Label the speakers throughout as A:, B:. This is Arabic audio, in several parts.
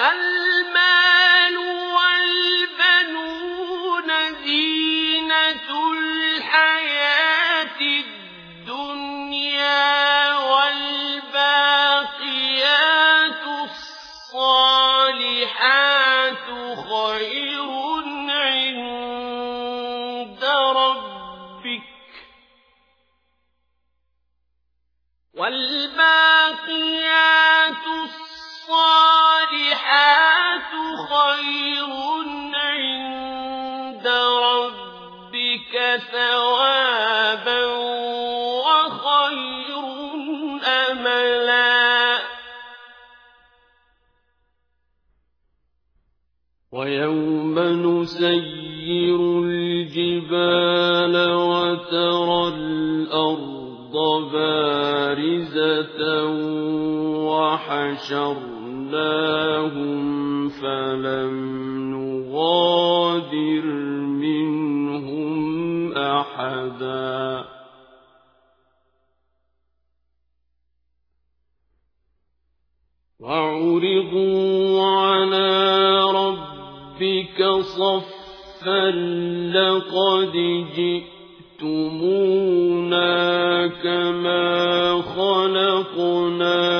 A: المال والبنون زينة الحياة الدنيا والباقيات الصالحات خير عند ربك. ثوابا وخير أملا.
B: ويوم نسير الجبال وترى الأرض بارزة وحشرناهم فلم نغادر أحدا. وعرضوا على ربك صفا لقد جئتمونا كما خلقناكم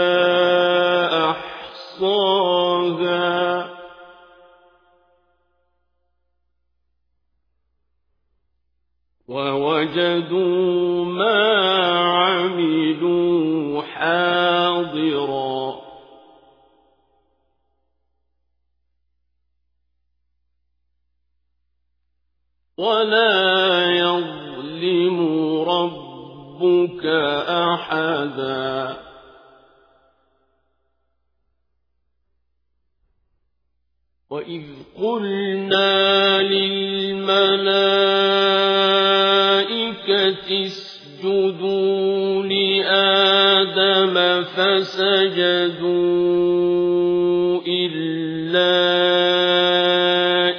B: ووجدوا ما عملوا حاضرا. ولا يظلم ربك أحدا. وإذ قلنا للملائكة اسجدوا لآدم فسجدوا إلا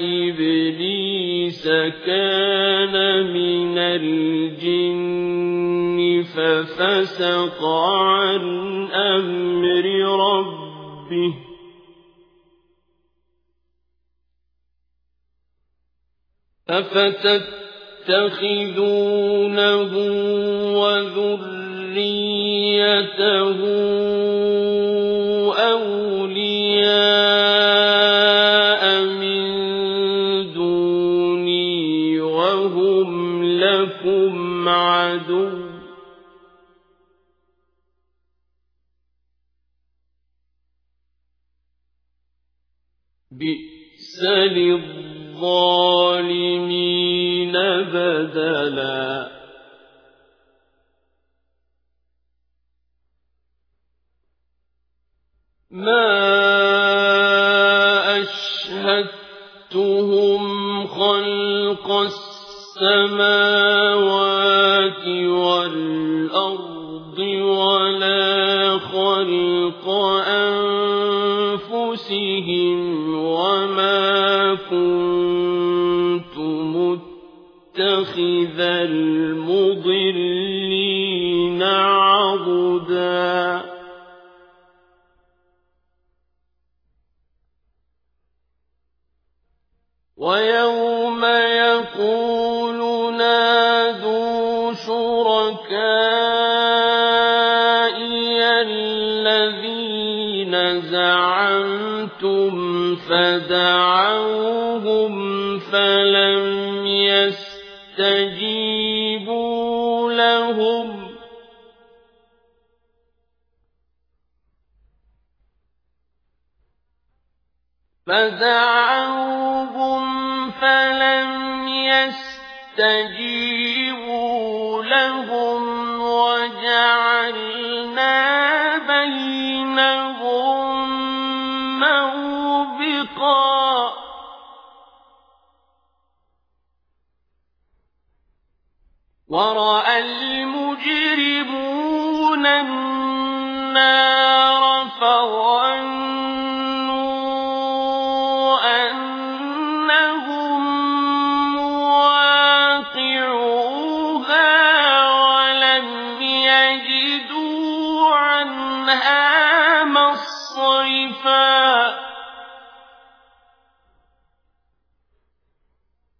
B: إبليس كان من الجن ففسق عن أمر ربه. أفتتخذونه وذريته أولياء من دوني وهم لكم عدو. بئس للظالمين بدلا ما أشهدتهم خلق السماوات والأرض ولا خلق أنفسهم وما كنت يَتَّخِذَ الْمُضِلِّينَ عَضُدًا. وَيَوْمَ يَقُولُ نَادُوا شُرَكَاءَ يستجيبوا لهم. فدعوهم فلم يستجيبوا لهم وجعلنا بينهم موبقا. ورأى المجرمون النار فوقهم